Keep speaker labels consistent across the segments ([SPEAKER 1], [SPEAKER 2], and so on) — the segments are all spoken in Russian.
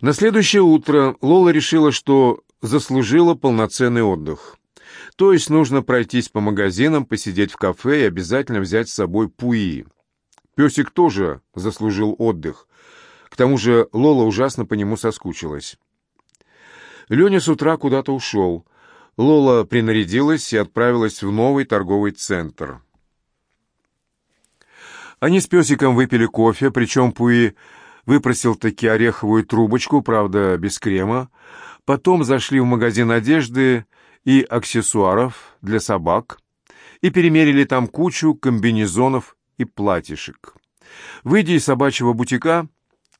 [SPEAKER 1] На следующее утро Лола решила, что заслужила полноценный отдых. То есть нужно пройтись по магазинам, посидеть в кафе и обязательно взять с собой пуи. Песик тоже заслужил отдых. К тому же Лола ужасно по нему соскучилась. Леня с утра куда-то ушел. Лола принарядилась и отправилась в новый торговый центр. Они с песиком выпили кофе, причем Пуи выпросил таки ореховую трубочку, правда, без крема. Потом зашли в магазин одежды и аксессуаров для собак и перемерили там кучу комбинезонов и платьишек. Выйдя из собачьего бутика,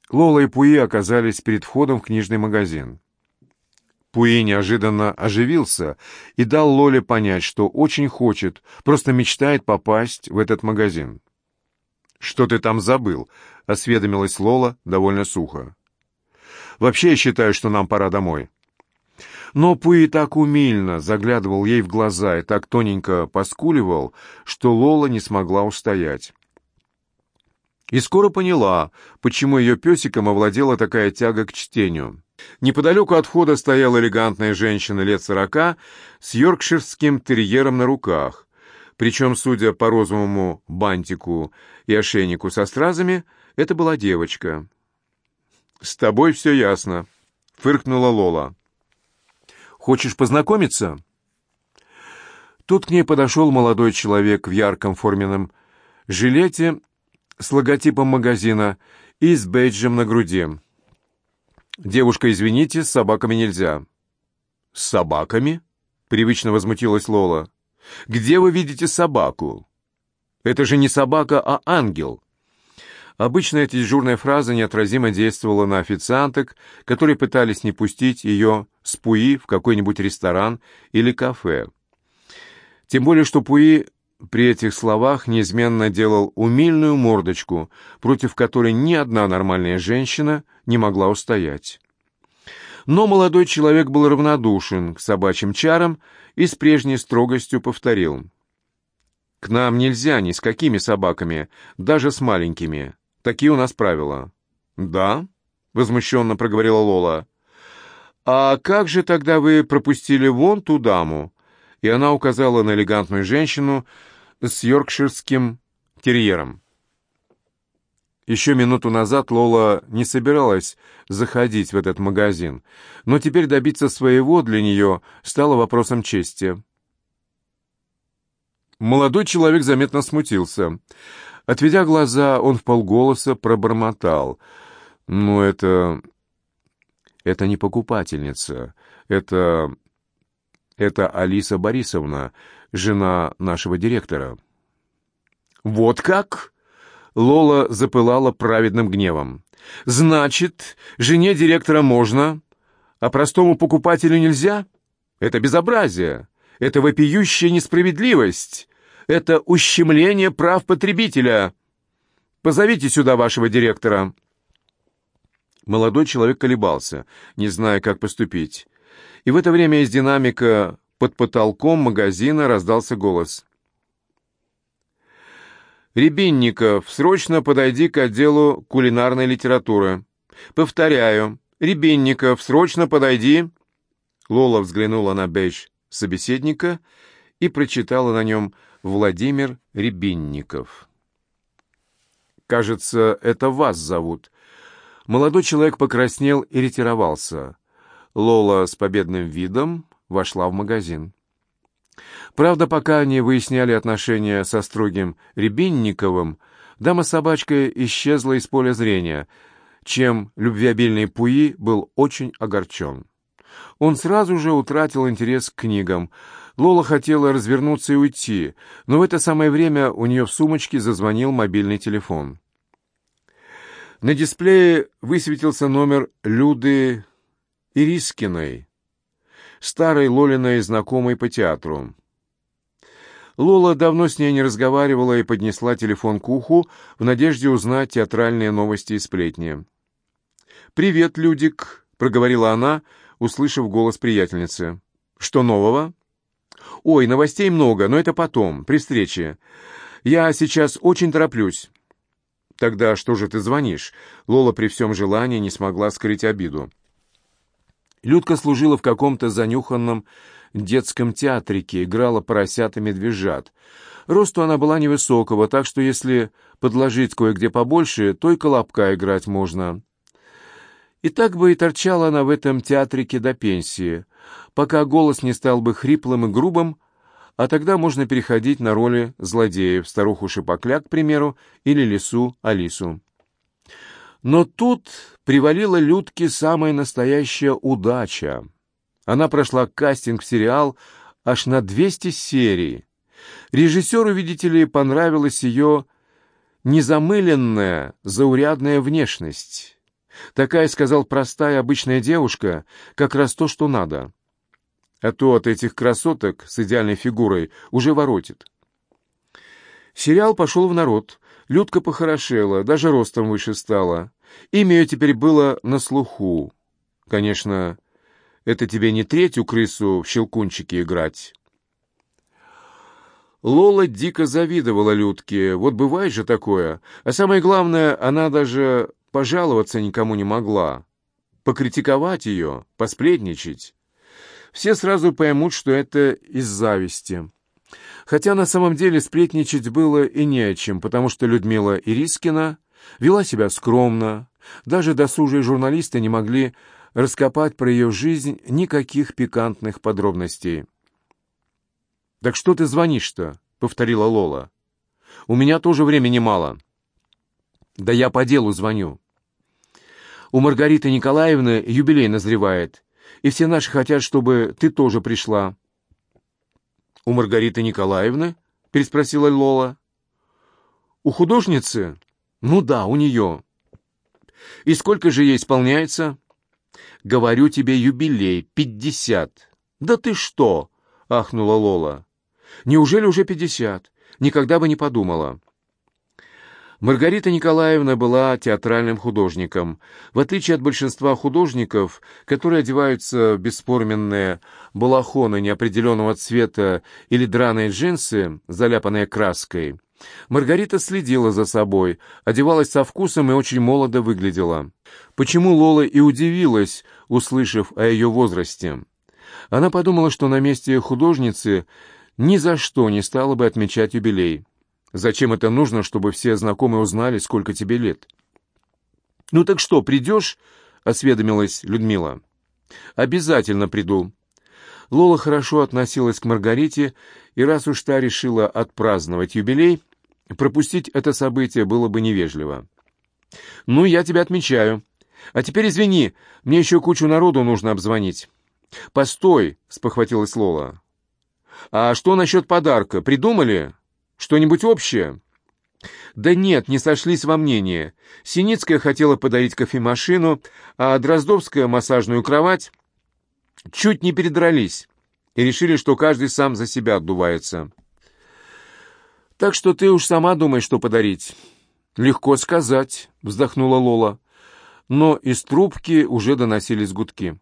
[SPEAKER 1] Лола и Пуи оказались перед входом в книжный магазин. Пуи неожиданно оживился и дал Лоле понять, что очень хочет, просто мечтает попасть в этот магазин. «Что ты там забыл?» — осведомилась Лола довольно сухо. «Вообще я считаю, что нам пора домой». Но Пуи так умильно заглядывал ей в глаза и так тоненько поскуливал, что Лола не смогла устоять. И скоро поняла, почему ее песиком овладела такая тяга к чтению. Неподалеку от входа стояла элегантная женщина лет сорока с йоркширским терьером на руках. Причем, судя по розовому бантику и ошейнику со стразами, это была девочка. «С тобой все ясно», — фыркнула Лола. «Хочешь познакомиться?» Тут к ней подошел молодой человек в ярком форменном жилете с логотипом магазина и с бейджем на груди. «Девушка, извините, с собаками нельзя». «С собаками?» — привычно возмутилась Лола. Где вы видите собаку? Это же не собака, а ангел. Обычно эта дежурная фраза неотразимо действовала на официанток, которые пытались не пустить ее с Пуи в какой-нибудь ресторан или кафе. Тем более, что Пуи при этих словах неизменно делал умильную мордочку, против которой ни одна нормальная женщина не могла устоять. Но молодой человек был равнодушен к собачьим чарам и с прежней строгостью повторил. «К нам нельзя ни с какими собаками, даже с маленькими. Такие у нас правила». «Да?» — возмущенно проговорила Лола. «А как же тогда вы пропустили вон ту даму?» И она указала на элегантную женщину с йоркширским терьером. Еще минуту назад Лола не собиралась заходить в этот магазин, но теперь добиться своего для нее стало вопросом чести. Молодой человек заметно смутился. Отведя глаза, он в полголоса пробормотал. «Ну, это... это не покупательница. Это... это Алиса Борисовна, жена нашего директора». «Вот как?» Лола запылала праведным гневом. «Значит, жене директора можно, а простому покупателю нельзя? Это безобразие, это вопиющая несправедливость, это ущемление прав потребителя. Позовите сюда вашего директора». Молодой человек колебался, не зная, как поступить. И в это время из динамика под потолком магазина раздался голос. Рябинников, срочно подойди к отделу кулинарной литературы. Повторяю, Рябинников, срочно подойди. Лола взглянула на бейдж собеседника и прочитала на нем Владимир Рябинников. «Кажется, это вас зовут». Молодой человек покраснел и ретировался. Лола с победным видом вошла в магазин. Правда, пока они выясняли отношения со строгим Рябинниковым, дама-собачка исчезла из поля зрения, чем любвеобильный Пуи был очень огорчен. Он сразу же утратил интерес к книгам. Лола хотела развернуться и уйти, но в это самое время у нее в сумочке зазвонил мобильный телефон. На дисплее высветился номер Люды Ирискиной, старой Лолиной знакомой по театру. Лола давно с ней не разговаривала и поднесла телефон к уху в надежде узнать театральные новости и сплетни. «Привет, Людик», — проговорила она, услышав голос приятельницы. «Что нового?» «Ой, новостей много, но это потом, при встрече. Я сейчас очень тороплюсь». Тогда что же ты звонишь? Лола при всем желании не смогла скрыть обиду. Людка служила в каком-то занюханном детском театрике, играла поросят и медвежат. Росту она была невысокого, так что если подложить кое-где побольше, то и колобка играть можно. И так бы и торчала она в этом театрике до пенсии, пока голос не стал бы хриплым и грубым, а тогда можно переходить на роли злодеев, старуху Шипокляк, к примеру, или лису Алису. Но тут привалила Людке самая настоящая удача. Она прошла кастинг в сериал аж на 200 серий. Режиссеру, видите ли, понравилась ее незамыленная, заурядная внешность. Такая, сказал, простая обычная девушка, как раз то, что надо а то от этих красоток с идеальной фигурой уже воротит. Сериал пошел в народ. Людка похорошела, даже ростом выше стала. Имя ее теперь было на слуху. Конечно, это тебе не третью крысу в щелкунчике играть. Лола дико завидовала Людке. Вот бывает же такое. А самое главное, она даже пожаловаться никому не могла. Покритиковать ее, посплетничать все сразу поймут, что это из зависти. Хотя на самом деле сплетничать было и не о чем, потому что Людмила Ирискина вела себя скромно, даже досужие журналисты не могли раскопать про ее жизнь никаких пикантных подробностей. «Так что ты звонишь-то?» — повторила Лола. «У меня тоже времени мало». «Да я по делу звоню». «У Маргариты Николаевны юбилей назревает, и все наши хотят, чтобы ты тоже пришла». «У Маргариты Николаевны?» — переспросила Лола. «У художницы?» «Ну да, у нее». «И сколько же ей исполняется?» «Говорю тебе, юбилей, пятьдесят». «Да ты что?» — ахнула Лола. «Неужели уже пятьдесят? Никогда бы не подумала». Маргарита Николаевна была театральным художником. В отличие от большинства художников, которые одеваются в бесформенные балахоны неопределенного цвета или драные джинсы, заляпанные краской, Маргарита следила за собой, одевалась со вкусом и очень молодо выглядела. Почему Лола и удивилась, услышав о ее возрасте? Она подумала, что на месте художницы ни за что не стала бы отмечать юбилей. Зачем это нужно, чтобы все знакомые узнали, сколько тебе лет? «Ну так что, придешь?» — осведомилась Людмила. «Обязательно приду». Лола хорошо относилась к Маргарите, и раз уж та решила отпраздновать юбилей, пропустить это событие было бы невежливо. «Ну, я тебя отмечаю. А теперь извини, мне еще кучу народу нужно обзвонить». «Постой!» — спохватилась Лола. «А что насчет подарка? Придумали?» Что-нибудь общее?» «Да нет, не сошлись во мнении. Синицкая хотела подарить кофемашину, а Дроздовская — массажную кровать. Чуть не передрались и решили, что каждый сам за себя отдувается. Так что ты уж сама думай, что подарить». «Легко сказать», — вздохнула Лола. Но из трубки уже доносились гудки.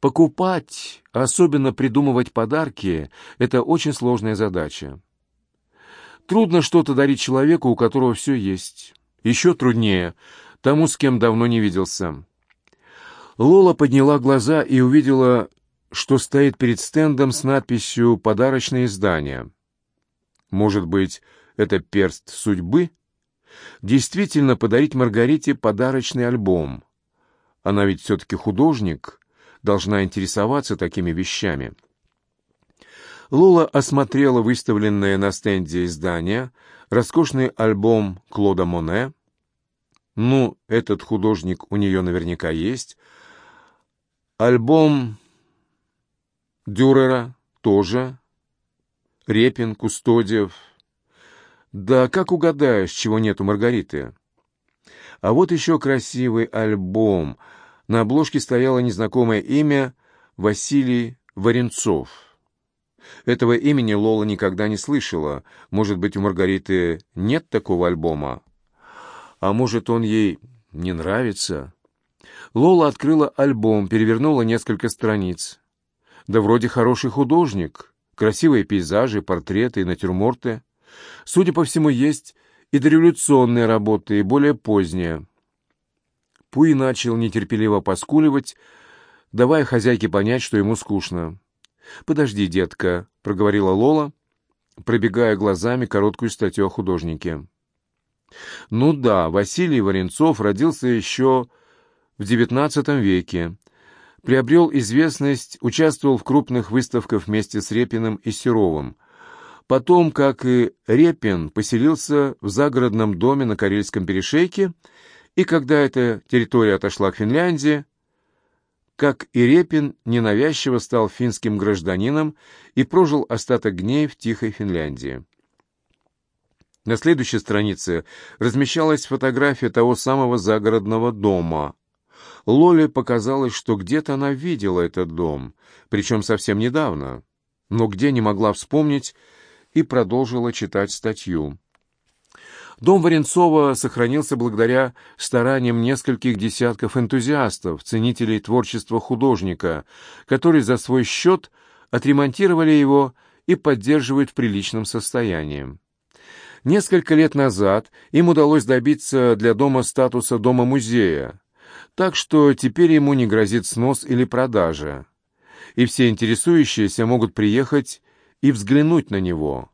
[SPEAKER 1] Покупать, особенно придумывать подарки — это очень сложная задача. Трудно что-то дарить человеку, у которого все есть. Еще труднее тому, с кем давно не виделся. Лола подняла глаза и увидела, что стоит перед стендом с надписью «Подарочное издание». Может быть, это перст судьбы? Действительно, подарить Маргарите подарочный альбом. Она ведь все-таки художник, должна интересоваться такими вещами. Лола осмотрела выставленное на стенде издание, роскошный альбом Клода Моне. Ну, этот художник у нее наверняка есть. Альбом Дюрера тоже. Репин, Кустодиев. Да как угадаешь, чего нет у Маргариты? А вот еще красивый альбом. На обложке стояло незнакомое имя Василий Варенцов. Этого имени Лола никогда не слышала. Может быть, у Маргариты нет такого альбома? А может, он ей не нравится? Лола открыла альбом, перевернула несколько страниц. Да вроде хороший художник. Красивые пейзажи, портреты и натюрморты. Судя по всему, есть и дореволюционные работы, и более поздние. Пуи начал нетерпеливо поскуливать, давая хозяйке понять, что ему скучно. «Подожди, детка», — проговорила Лола, пробегая глазами короткую статью о художнике. Ну да, Василий Варенцов родился еще в XIX веке, приобрел известность, участвовал в крупных выставках вместе с Репиным и Серовым. Потом, как и Репин, поселился в загородном доме на Карельском перешейке, и когда эта территория отошла к Финляндии, как и Репин, ненавязчиво стал финским гражданином и прожил остаток дней в тихой Финляндии. На следующей странице размещалась фотография того самого загородного дома. Лоле показалось, что где-то она видела этот дом, причем совсем недавно, но где не могла вспомнить и продолжила читать статью. Дом Варенцова сохранился благодаря стараниям нескольких десятков энтузиастов, ценителей творчества художника, которые за свой счет отремонтировали его и поддерживают в приличном состоянии. Несколько лет назад им удалось добиться для дома статуса дома-музея, так что теперь ему не грозит снос или продажа, и все интересующиеся могут приехать и взглянуть на него.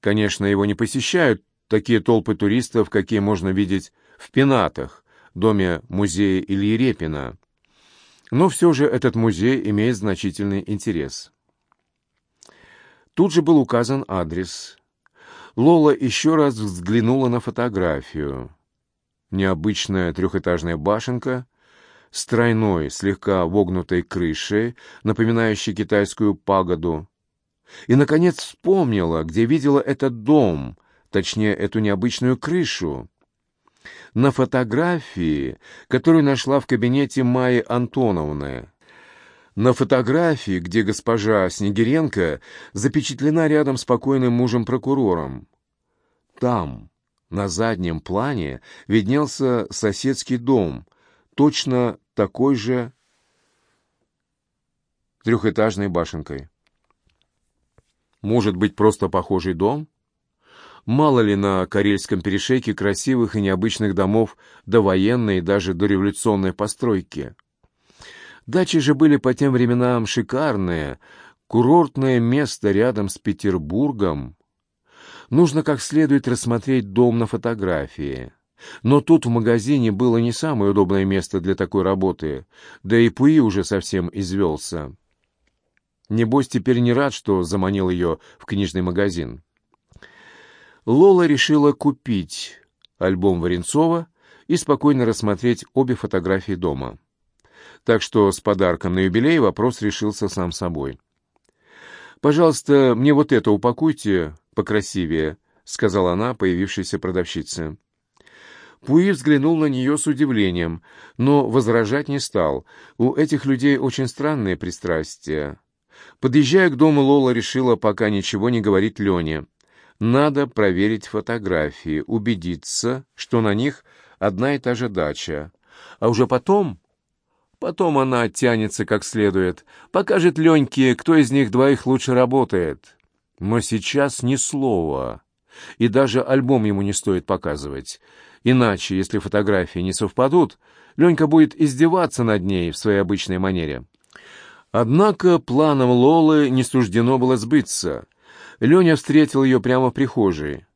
[SPEAKER 1] Конечно, его не посещают такие толпы туристов, какие можно видеть в Пенатах, доме музея Ильи Репина. Но все же этот музей имеет значительный интерес. Тут же был указан адрес – Лола еще раз взглянула на фотографию. Необычная трехэтажная башенка с тройной, слегка вогнутой крышей, напоминающей китайскую пагоду. И, наконец, вспомнила, где видела этот дом, точнее, эту необычную крышу. На фотографии, которую нашла в кабинете Майи Антоновны. На фотографии, где госпожа Снегиренко запечатлена рядом с покойным мужем-прокурором. Там, на заднем плане, виднелся соседский дом, точно такой же трехэтажной башенкой. Может быть, просто похожий дом? Мало ли на Карельском перешейке красивых и необычных домов довоенной и даже дореволюционной постройки. Дачи же были по тем временам шикарные, курортное место рядом с Петербургом. Нужно как следует рассмотреть дом на фотографии. Но тут в магазине было не самое удобное место для такой работы, да и Пуи уже совсем извелся. Небось, теперь не рад, что заманил ее в книжный магазин. Лола решила купить альбом Варенцова и спокойно рассмотреть обе фотографии дома так что с подарком на юбилей вопрос решился сам собой. «Пожалуйста, мне вот это упакуйте покрасивее», — сказала она появившейся продавщице. Пуи взглянул на нее с удивлением, но возражать не стал. У этих людей очень странные пристрастия. Подъезжая к дому, Лола решила пока ничего не говорить Лене. Надо проверить фотографии, убедиться, что на них одна и та же дача. А уже потом Потом она оттянется как следует, покажет Леньке, кто из них двоих лучше работает. Но сейчас ни слова. И даже альбом ему не стоит показывать. Иначе, если фотографии не совпадут, Ленька будет издеваться над ней в своей обычной манере. Однако планом Лолы не суждено было сбыться. Леня встретил ее прямо в прихожей.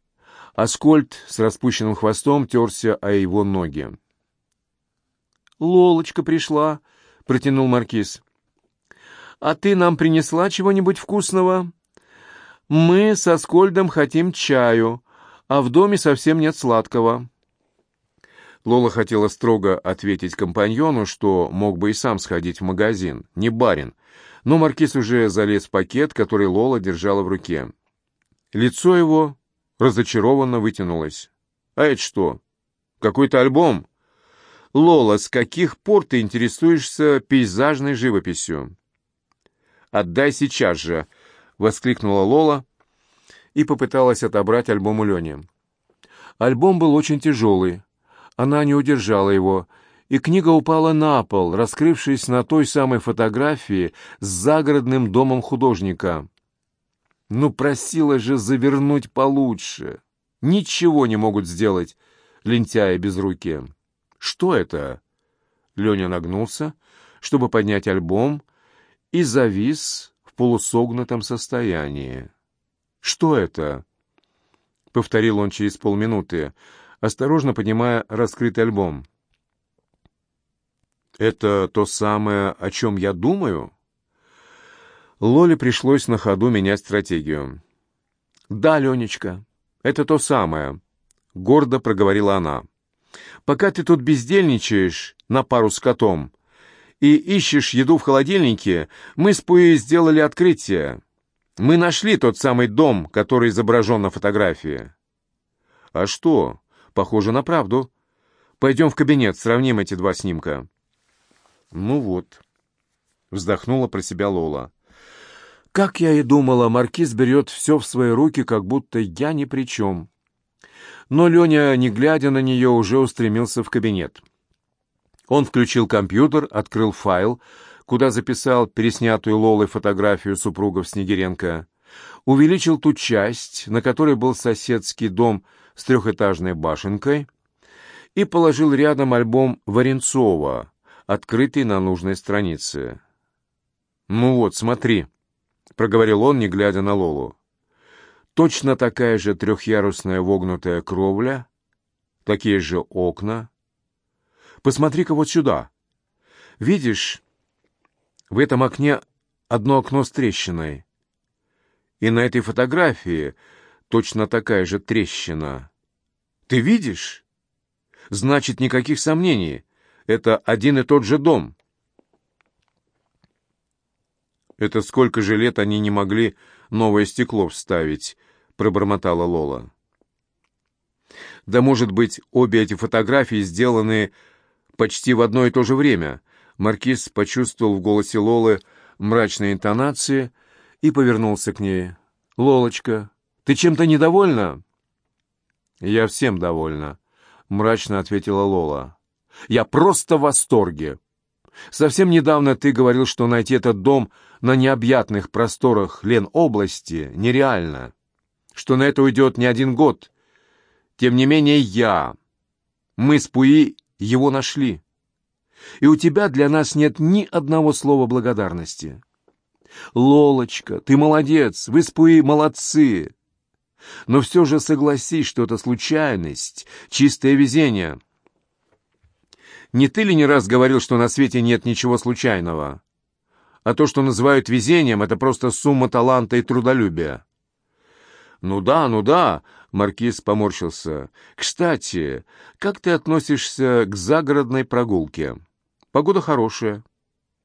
[SPEAKER 1] Аскольд с распущенным хвостом терся о его ноги. «Лолочка пришла», — протянул Маркиз. «А ты нам принесла чего-нибудь вкусного?» «Мы со Скольдом хотим чаю, а в доме совсем нет сладкого». Лола хотела строго ответить компаньону, что мог бы и сам сходить в магазин, не барин, но Маркиз уже залез в пакет, который Лола держала в руке. Лицо его разочарованно вытянулось. «А это что? Какой-то альбом?» «Лола, с каких пор ты интересуешься пейзажной живописью?» «Отдай сейчас же!» — воскликнула Лола и попыталась отобрать альбом у Лени. Альбом был очень тяжелый. Она не удержала его, и книга упала на пол, раскрывшись на той самой фотографии с загородным домом художника. Ну, просила же завернуть получше. Ничего не могут сделать лентяи безрукие. Что это? Леня нагнулся, чтобы поднять альбом, и завис в полусогнутом состоянии. «Что это?» — повторил он через полминуты, осторожно поднимая раскрытый альбом. «Это то самое, о чем я думаю?» Лоле пришлось на ходу менять стратегию. «Да, Ленечка, это то самое», — гордо проговорила она. «Пока ты тут бездельничаешь на пару с котом и ищешь еду в холодильнике, мы с Пуи сделали открытие. Мы нашли тот самый дом, который изображен на фотографии». «А что? Похоже на правду. Пойдем в кабинет, сравним эти два снимка». «Ну вот», — вздохнула про себя Лола. Как я и думала, маркиз берет все в свои руки, как будто я ни при чем. Но Леня, не глядя на нее, уже устремился в кабинет. Он включил компьютер, открыл файл, куда записал переснятую Лолой фотографию супругов Снегиренко, увеличил ту часть, на которой был соседский дом с трехэтажной башенкой, и положил рядом альбом Варенцова, открытый на нужной странице. «Ну вот, смотри», — проговорил он, не глядя на Лолу. «Точно такая же трехъярусная вогнутая кровля, такие же окна. Посмотри-ка вот сюда. Видишь, в этом окне одно окно с трещиной. И на этой фотографии точно такая же трещина. Ты видишь? Значит, никаких сомнений. Это один и тот же дом». «Это сколько же лет они не могли новое стекло вставить?» — пробормотала Лола. «Да, может быть, обе эти фотографии сделаны почти в одно и то же время». Маркиз почувствовал в голосе Лолы мрачные интонации и повернулся к ней. «Лолочка, ты чем-то недовольна?» «Я всем довольна», — мрачно ответила Лола. «Я просто в восторге. Совсем недавно ты говорил, что найти этот дом на необъятных просторах Лен-области нереально, что на это уйдет не один год. Тем не менее я, мы с Пуи его нашли. И у тебя для нас нет ни одного слова благодарности. Лолочка, ты молодец, вы с Пуи молодцы. Но все же согласись, что это случайность, чистое везение. Не ты ли не раз говорил, что на свете нет ничего случайного? а то, что называют везением, это просто сумма таланта и трудолюбия. «Ну да, ну да», — Маркиз поморщился. «Кстати, как ты относишься к загородной прогулке? Погода хорошая,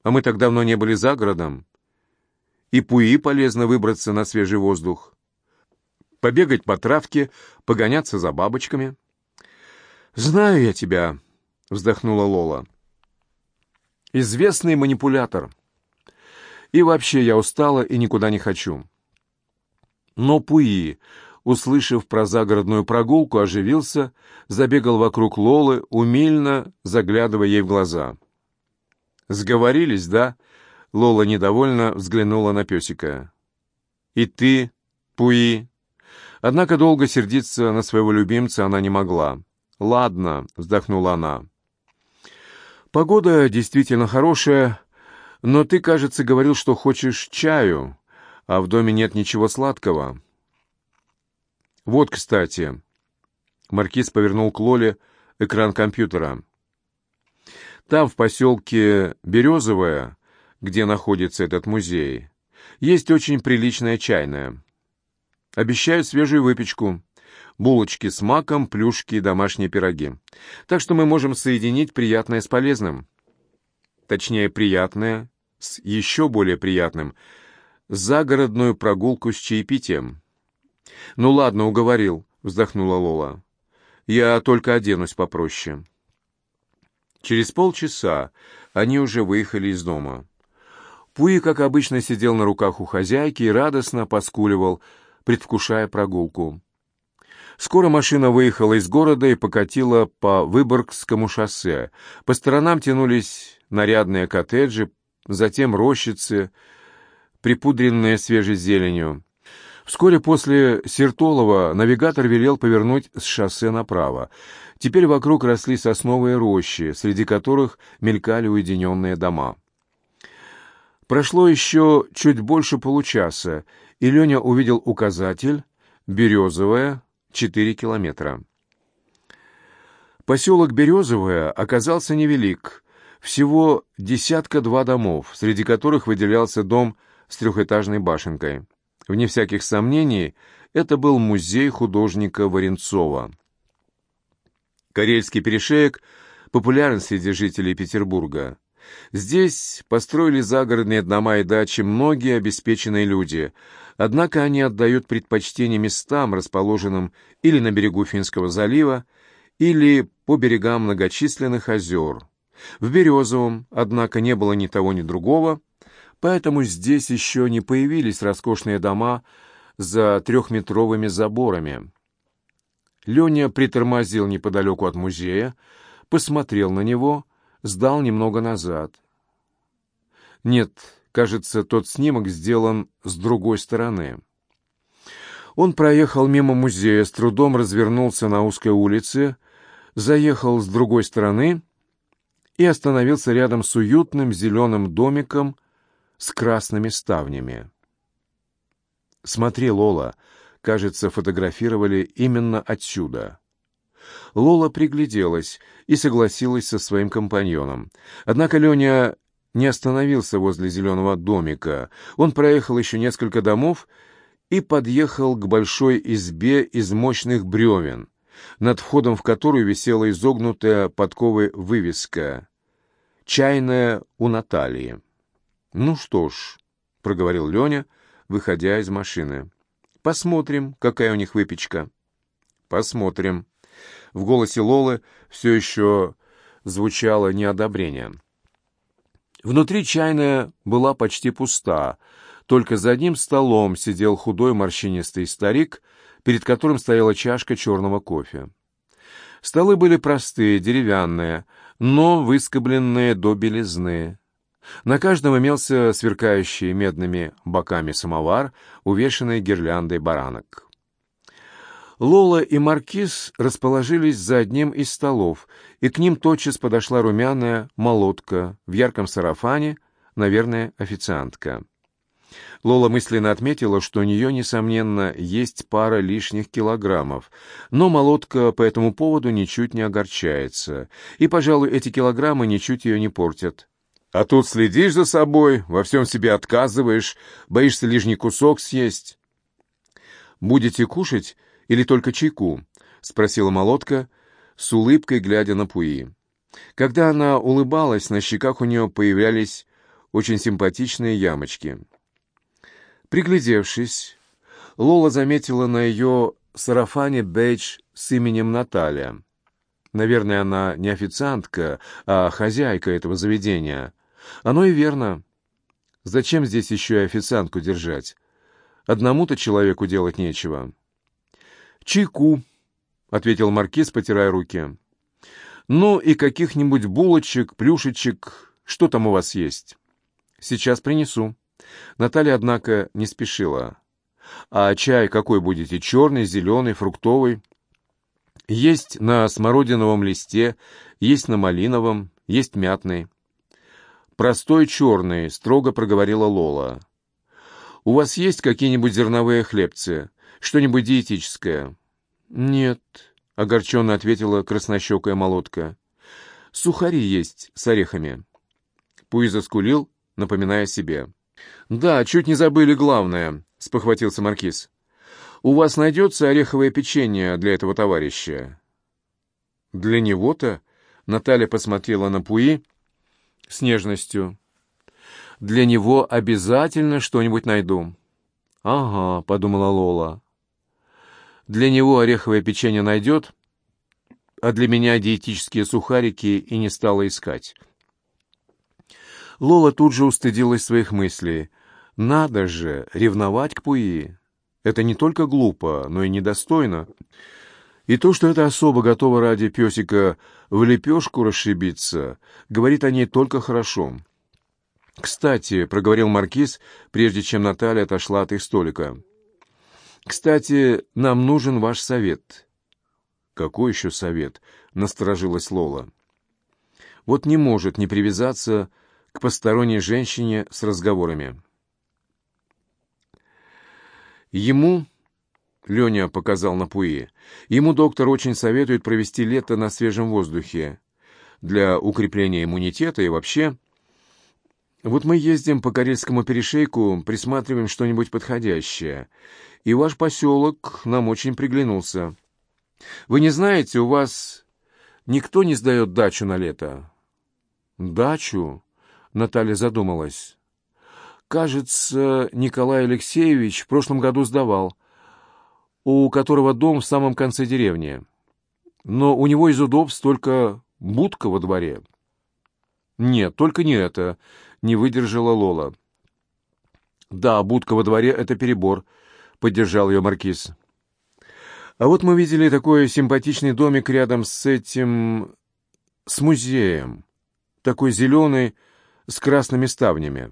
[SPEAKER 1] а мы так давно не были за городом. И Пуи полезно выбраться на свежий воздух, побегать по травке, погоняться за бабочками». «Знаю я тебя», — вздохнула Лола. «Известный манипулятор». И вообще я устала и никуда не хочу. Но Пуи, услышав про загородную прогулку, оживился, забегал вокруг Лолы, умильно заглядывая ей в глаза. «Сговорились, да?» Лола недовольно взглянула на песика. «И ты, Пуи?» Однако долго сердиться на своего любимца она не могла. «Ладно», — вздохнула она. «Погода действительно хорошая, но ты, кажется, говорил, что хочешь чаю, а в доме нет ничего сладкого. Вот, кстати. Маркиз повернул к Лоле экран компьютера. Там, в поселке Березовое, где находится этот музей, есть очень приличная чайная. Обещают свежую выпечку, булочки с маком, плюшки и домашние пироги. Так что мы можем соединить приятное с полезным. Точнее, приятное с еще более приятным — загородную прогулку с чаепитием. «Ну ладно, уговорил», — вздохнула Лола. «Я только оденусь попроще». Через полчаса они уже выехали из дома. Пуи, как обычно, сидел на руках у хозяйки и радостно поскуливал, предвкушая прогулку. Скоро машина выехала из города и покатила по Выборгскому шоссе. По сторонам тянулись нарядные коттеджи, затем рощицы, припудренные свежей зеленью. Вскоре после Сертолова навигатор велел повернуть с шоссе направо. Теперь вокруг росли сосновые рощи, среди которых мелькали уединенные дома. Прошло еще чуть больше получаса, и Леня увидел указатель «Березовая, 4 километра». Поселок Березовое оказался невелик, всего десятка-два домов, среди которых выделялся дом с трехэтажной башенкой. Вне всяких сомнений, это был музей художника Варенцова. Карельский перешеек популярен среди жителей Петербурга. Здесь построили загородные дома и дачи многие обеспеченные люди, однако они отдают предпочтение местам, расположенным или на берегу Финского залива, или по берегам многочисленных озер. В Березовом, однако, не было ни того, ни другого, поэтому здесь еще не появились роскошные дома за трехметровыми заборами. Леня притормозил неподалеку от музея, посмотрел на него, сдал немного назад. Нет, кажется, тот снимок сделан с другой стороны. Он проехал мимо музея, с трудом развернулся на узкой улице, заехал с другой стороны и остановился рядом с уютным зеленым домиком с красными ставнями. «Смотри, Лола», кажется, фотографировали именно отсюда. Лола пригляделась и согласилась со своим компаньоном. Однако Леня не остановился возле зеленого домика. Он проехал еще несколько домов и подъехал к большой избе из мощных бревен, над входом в которую висела изогнутая подковой вывеска «Чайная у Натальи». «Ну что ж», — проговорил Леня, выходя из машины. Посмотрим, какая у них выпечка. Посмотрим. В голосе Лолы все еще звучало неодобрение. Внутри чайная была почти пуста. Только за одним столом сидел худой морщинистый старик, перед которым стояла чашка черного кофе. Столы были простые, деревянные, но выскобленные до белизны. На каждом имелся сверкающий медными боками самовар, увешанный гирляндой баранок. Лола и Маркиз расположились за одним из столов, и к ним тотчас подошла румяная молотка в ярком сарафане, наверное, официантка. Лола мысленно отметила, что у нее, несомненно, есть пара лишних килограммов, но молотка по этому поводу ничуть не огорчается, и, пожалуй, эти килограммы ничуть ее не портят. А тут следишь за собой, во всем себе отказываешь, боишься лишний кусок съесть. «Будете кушать или только чайку?» — спросила молотка, с улыбкой глядя на Пуи. Когда она улыбалась, на щеках у нее появлялись очень симпатичные ямочки. Приглядевшись, Лола заметила на ее сарафане бейдж с именем Наталья. Наверное, она не официантка, а хозяйка этого заведения — оно и верно. Зачем здесь еще и официантку держать? Одному-то человеку делать нечего. «Чайку», — ответил маркиз, потирая руки. «Ну и каких-нибудь булочек, плюшечек, что там у вас есть?» «Сейчас принесу». Наталья, однако, не спешила. «А чай какой будете? Черный, зеленый, фруктовый?» «Есть на смородиновом листе, есть на малиновом, есть мятный». «Простой черный», — строго проговорила Лола. «У вас есть какие-нибудь зерновые хлебцы? Что-нибудь диетическое?» «Нет», — огорченно ответила краснощекая молотка. «Сухари есть с орехами». Пуи заскулил, напоминая себе. «Да, чуть не забыли главное», — спохватился Маркиз. «У вас найдется ореховое печенье для этого товарища?» «Для него-то?» — Наталья посмотрела на Пуи, с нежностью. «Для него обязательно что-нибудь найду». «Ага», — подумала Лола. «Для него ореховое печенье найдет, а для меня диетические сухарики и не стала искать». Лола тут же устыдилась своих мыслей. «Надо же, ревновать к Пуи. Это не только глупо, но и недостойно». И то, что эта особа готова ради песика в лепешку расшибиться, говорит о ней только хорошо. «Кстати», — проговорил Маркиз, прежде чем Наталья отошла от их столика, Кстати, нам нужен ваш совет». «Какой еще совет?» — насторожилась Лола. «Вот не может не привязаться к посторонней женщине с разговорами». Ему, Леня показал на Пуи, ему доктор очень советует провести лето на свежем воздухе для укрепления иммунитета и вообще... Вот мы ездим по Карельскому перешейку, присматриваем что-нибудь подходящее. И ваш поселок нам очень приглянулся. Вы не знаете, у вас никто не сдает дачу на лето?» «Дачу?» — Наталья задумалась. «Кажется, Николай Алексеевич в прошлом году сдавал, у которого дом в самом конце деревни. Но у него из удобств только будка во дворе». «Нет, только не это», — не выдержала Лола. «Да, будка во дворе — это перебор», — поддержал ее маркиз. А вот мы видели такой симпатичный домик рядом с этим... с музеем. Такой зеленый, с красными ставнями.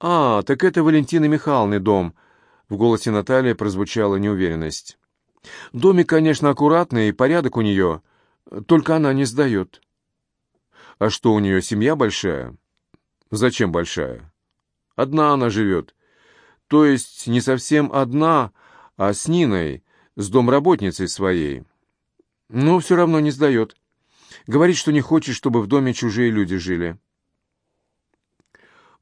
[SPEAKER 1] «А, так это Валентины Михайловны дом», — в голосе Натальи прозвучала неуверенность. «Домик, конечно, аккуратный, порядок у нее, только она не сдает». «А что, у нее семья большая?» «Зачем большая?» «Одна она живет. То есть не совсем одна, а с Ниной, с домработницей своей. Но все равно не сдает. Говорит, что не хочет, чтобы в доме чужие люди жили.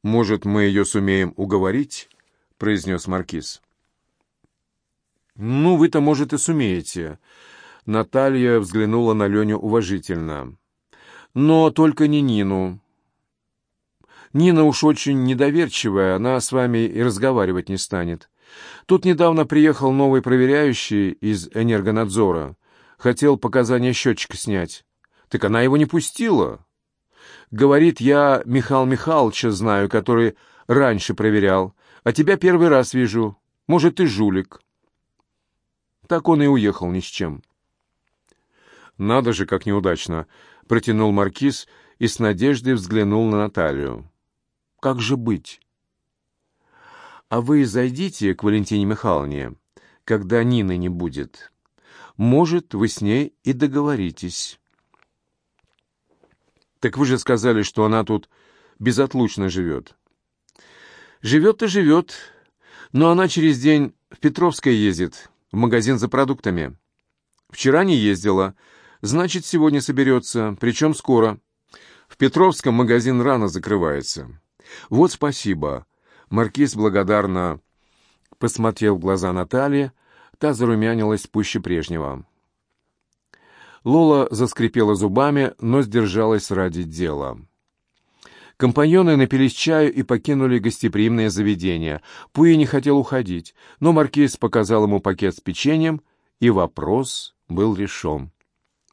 [SPEAKER 1] «Может, мы ее сумеем уговорить?» — произнес Маркиз. «Ну, вы-то, может, и сумеете». Наталья взглянула на Леню уважительно. «Но только не Нину. Нина уж очень недоверчивая, она с вами и разговаривать не станет. Тут недавно приехал новый проверяющий из энергонадзора. Хотел показания счетчика снять. Так она его не пустила. Говорит, я Михаил Михайловича знаю, который раньше проверял, а тебя первый раз вижу. Может, ты жулик. Так он и уехал ни с чем. «Надо же, как неудачно!» — протянул Маркиз и с надеждой взглянул на Наталью. «Как же быть?» А вы зайдите к Валентине Михайловне, когда Нины не будет. Может, вы с ней и договоритесь. Так вы же сказали, что она тут безотлучно живет. Живет и живет, но она через день в Петровское ездит, в магазин за продуктами. Вчера не ездила, значит, сегодня соберется, причем скоро. В Петровском магазин рано закрывается. Вот спасибо. Маркиз благодарно посмотрел в глаза Натальи, та зарумянилась пуще прежнего. Лола заскрипела зубами, но сдержалась ради дела. Компаньоны напились чаю и покинули гостеприимное заведение. Пуи не хотел уходить, но маркиз показал ему пакет с печеньем, и вопрос был решен.